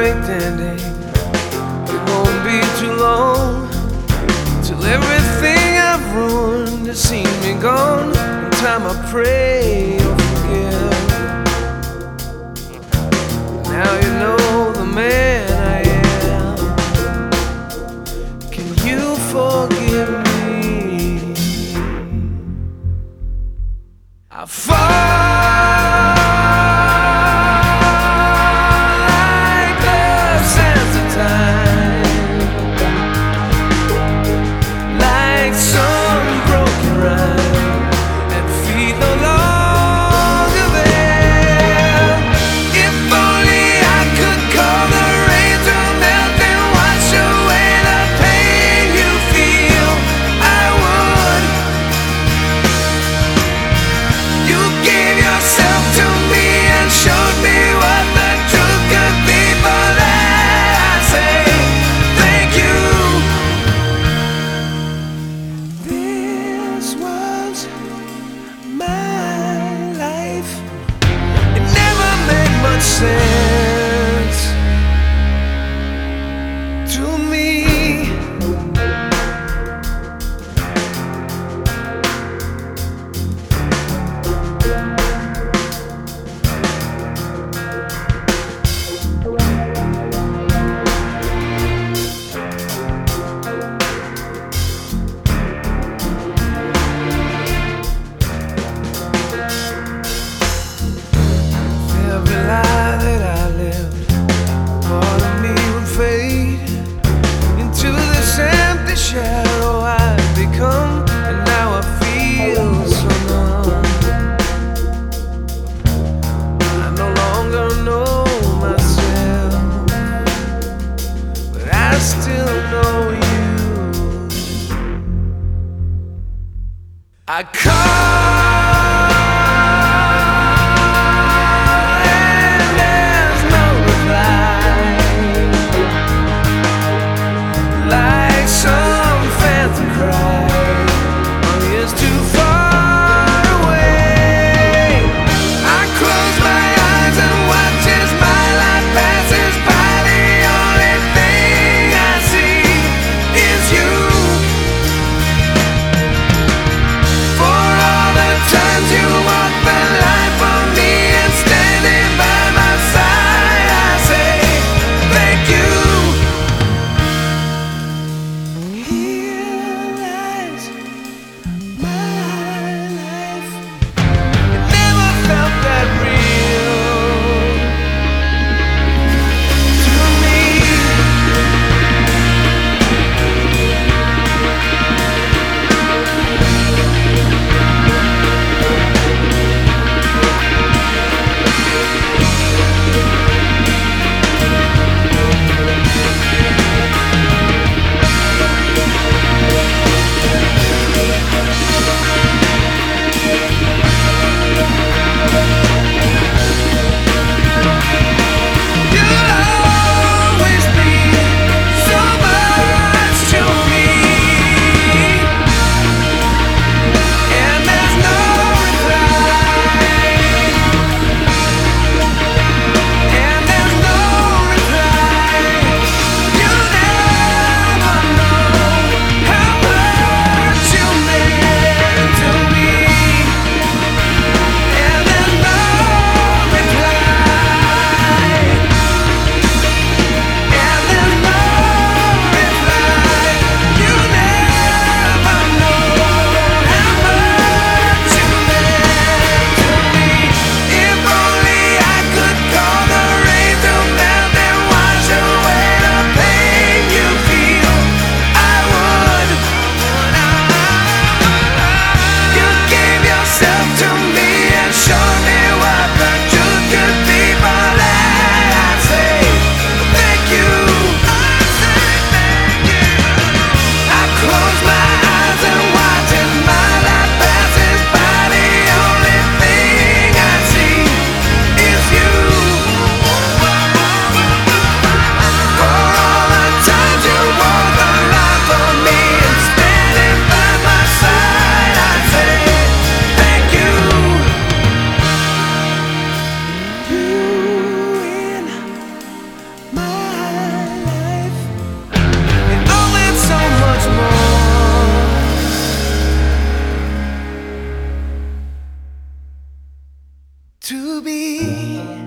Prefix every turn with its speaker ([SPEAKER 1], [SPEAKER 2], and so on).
[SPEAKER 1] perfect ending. It won't be too long till everything I've ruined has seen me gone. In time, I pray you'll forgive. Now you know the man. I come to be.